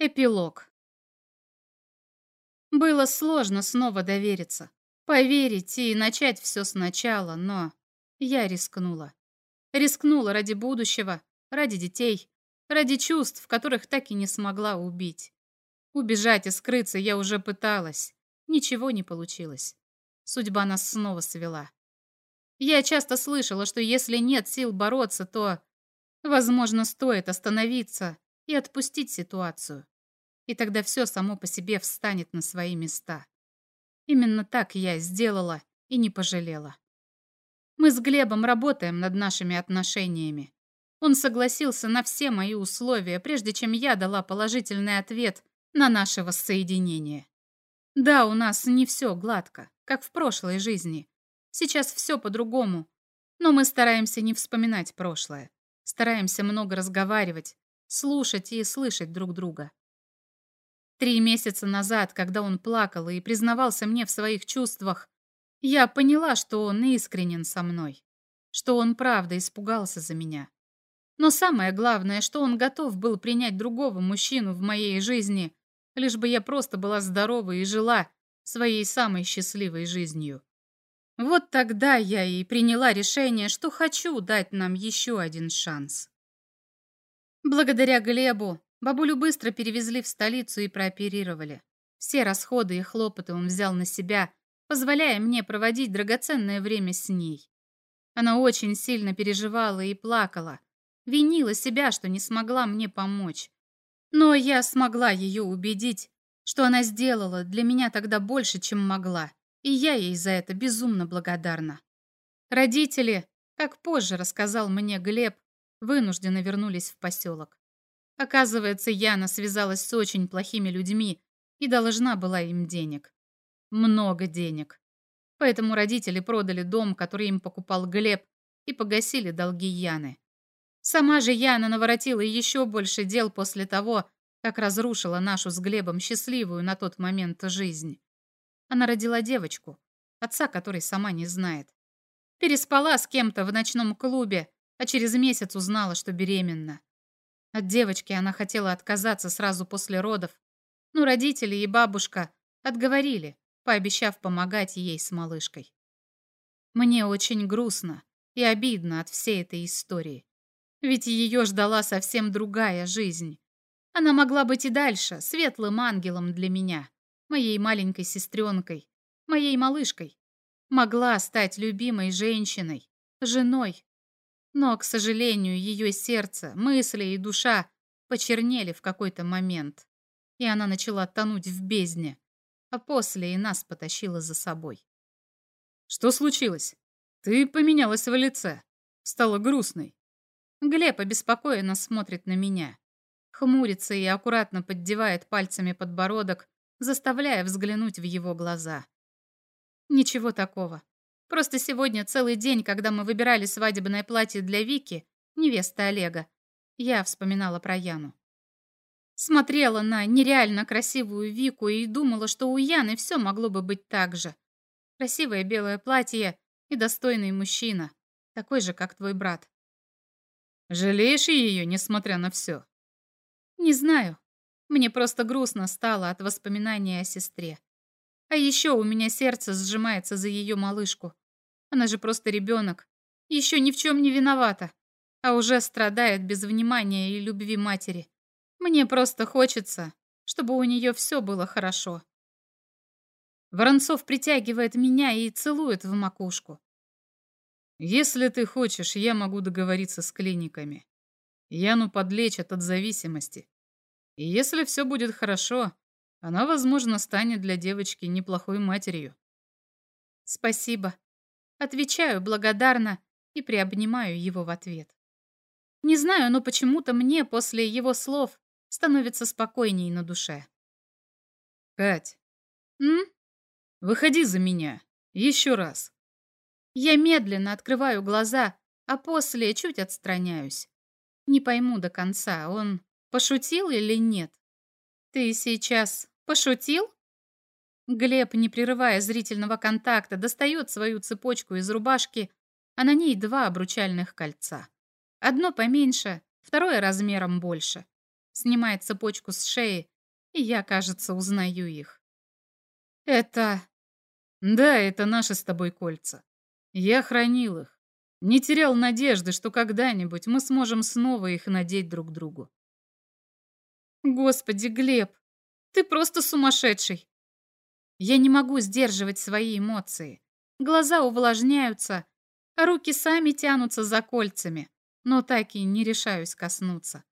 Эпилог. Было сложно снова довериться, поверить и начать все сначала, но я рискнула. Рискнула ради будущего, ради детей, ради чувств, которых так и не смогла убить. Убежать и скрыться я уже пыталась. Ничего не получилось. Судьба нас снова свела. Я часто слышала, что если нет сил бороться, то, возможно, стоит остановиться и отпустить ситуацию. И тогда все само по себе встанет на свои места. Именно так я сделала и не пожалела. Мы с Глебом работаем над нашими отношениями. Он согласился на все мои условия, прежде чем я дала положительный ответ на наше воссоединение. Да, у нас не все гладко, как в прошлой жизни. Сейчас все по-другому. Но мы стараемся не вспоминать прошлое. Стараемся много разговаривать, слушать и слышать друг друга. Три месяца назад, когда он плакал и признавался мне в своих чувствах, я поняла, что он искренен со мной, что он правда испугался за меня. Но самое главное, что он готов был принять другого мужчину в моей жизни, лишь бы я просто была здорова и жила своей самой счастливой жизнью. Вот тогда я и приняла решение, что хочу дать нам еще один шанс. Благодаря Глебу бабулю быстро перевезли в столицу и прооперировали. Все расходы и хлопоты он взял на себя, позволяя мне проводить драгоценное время с ней. Она очень сильно переживала и плакала, винила себя, что не смогла мне помочь. Но я смогла ее убедить, что она сделала для меня тогда больше, чем могла, и я ей за это безумно благодарна. Родители, как позже рассказал мне Глеб, вынужденно вернулись в поселок. Оказывается, Яна связалась с очень плохими людьми и должна была им денег. Много денег. Поэтому родители продали дом, который им покупал Глеб, и погасили долги Яны. Сама же Яна наворотила еще больше дел после того, как разрушила нашу с Глебом счастливую на тот момент жизнь. Она родила девочку, отца которой сама не знает. Переспала с кем-то в ночном клубе, а через месяц узнала, что беременна. От девочки она хотела отказаться сразу после родов, но родители и бабушка отговорили, пообещав помогать ей с малышкой. Мне очень грустно и обидно от всей этой истории. Ведь ее ждала совсем другая жизнь. Она могла быть и дальше, светлым ангелом для меня, моей маленькой сестренкой, моей малышкой. Могла стать любимой женщиной, женой, но, к сожалению, ее сердце, мысли и душа почернели в какой-то момент, и она начала тонуть в бездне, а после и нас потащила за собой. «Что случилось? Ты поменялась в лице. Стала грустной». Глеб обеспокоенно смотрит на меня. Хмурится и аккуратно поддевает пальцами подбородок, заставляя взглянуть в его глаза. «Ничего такого. Просто сегодня целый день, когда мы выбирали свадебное платье для Вики, невесты Олега, я вспоминала про Яну. Смотрела на нереально красивую Вику и думала, что у Яны все могло бы быть так же. Красивое белое платье и достойный мужчина, такой же, как твой брат. Жалеешь ее, несмотря на все? Не знаю. Мне просто грустно стало от воспоминания о сестре. А еще у меня сердце сжимается за ее малышку. Она же просто ребенок. Еще ни в чем не виновата. А уже страдает без внимания и любви матери. Мне просто хочется, чтобы у нее все было хорошо. Воронцов притягивает меня и целует в макушку. Если ты хочешь, я могу договориться с клиниками. Яну подлечат от зависимости. И если все будет хорошо, она, возможно, станет для девочки неплохой матерью. Спасибо. Отвечаю благодарно и приобнимаю его в ответ. Не знаю, но почему-то мне после его слов становится спокойней на душе. Кать. М? Выходи за меня. Еще раз. Я медленно открываю глаза, а после чуть отстраняюсь. Не пойму до конца, он пошутил или нет. Ты сейчас пошутил? Глеб, не прерывая зрительного контакта, достает свою цепочку из рубашки, а на ней два обручальных кольца. Одно поменьше, второе размером больше. снимает цепочку с шеи, и я, кажется, узнаю их. Это... Да, это наши с тобой кольца. Я хранил их. Не терял надежды, что когда-нибудь мы сможем снова их надеть друг другу. Господи, Глеб, ты просто сумасшедший. Я не могу сдерживать свои эмоции. Глаза увлажняются, а руки сами тянутся за кольцами, но так и не решаюсь коснуться.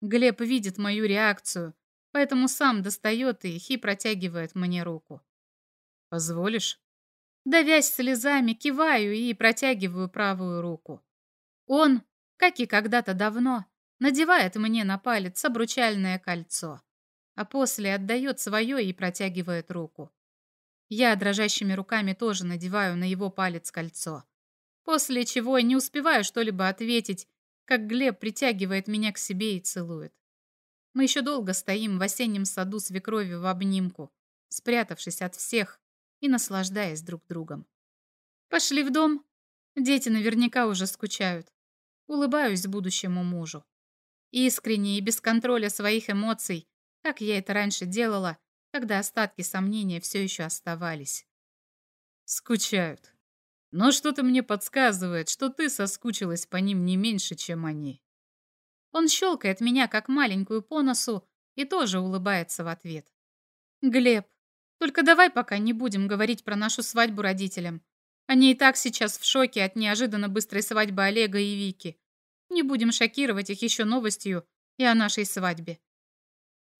Глеб видит мою реакцию, поэтому сам достает их и протягивает мне руку. «Позволишь?» Давясь слезами, киваю и протягиваю правую руку. Он, как и когда-то давно, надевает мне на палец обручальное кольцо, а после отдает свое и протягивает руку. Я дрожащими руками тоже надеваю на его палец кольцо, после чего не успеваю что-либо ответить, как Глеб притягивает меня к себе и целует. Мы еще долго стоим в осеннем саду свекрови в обнимку, спрятавшись от всех и наслаждаясь друг другом. Пошли в дом. Дети наверняка уже скучают. Улыбаюсь будущему мужу. Искренне и без контроля своих эмоций, как я это раньше делала, когда остатки сомнения все еще оставались. Скучают. Но что-то мне подсказывает, что ты соскучилась по ним не меньше, чем они. Он щелкает меня, как маленькую по носу, и тоже улыбается в ответ. Глеб, только давай пока не будем говорить про нашу свадьбу родителям. Они и так сейчас в шоке от неожиданно быстрой свадьбы Олега и Вики. Не будем шокировать их еще новостью и о нашей свадьбе.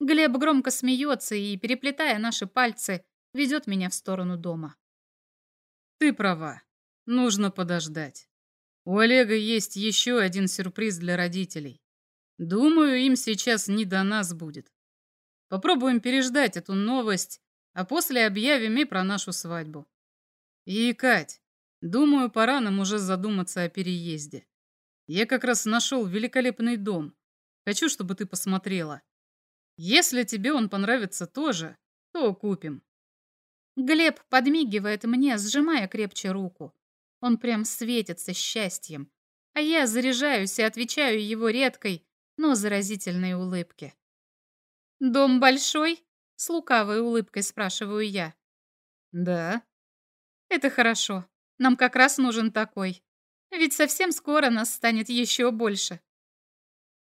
Глеб громко смеется и, переплетая наши пальцы, ведет меня в сторону дома. Ты права. Нужно подождать. У Олега есть еще один сюрприз для родителей. Думаю, им сейчас не до нас будет. Попробуем переждать эту новость, а после объявим и про нашу свадьбу. И, Кать, думаю, пора нам уже задуматься о переезде. Я как раз нашел великолепный дом. Хочу, чтобы ты посмотрела. Если тебе он понравится тоже, то купим. Глеб подмигивает мне, сжимая крепче руку. Он прям светится счастьем. А я заряжаюсь и отвечаю его редкой, но заразительной улыбке. «Дом большой?» — с лукавой улыбкой спрашиваю я. «Да». «Это хорошо. Нам как раз нужен такой. Ведь совсем скоро нас станет еще больше».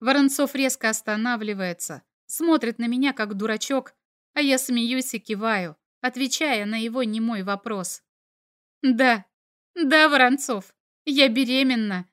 Воронцов резко останавливается, смотрит на меня как дурачок, а я смеюсь и киваю, отвечая на его немой вопрос. «Да, да, Воронцов, я беременна